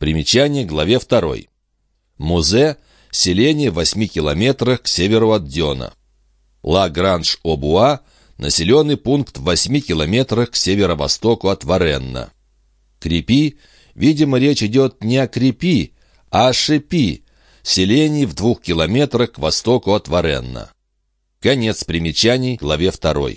Примечание главе 2. Музе – селение в 8 километрах к северу от Дёна. Ла-Гранж-Обуа – населенный пункт в 8 километрах к северо-востоку от Варенна. Крепи – видимо, речь идет не о Крепи, а о Шепи, селении в двух километрах к востоку от Варенна. Конец примечаний, главе 2.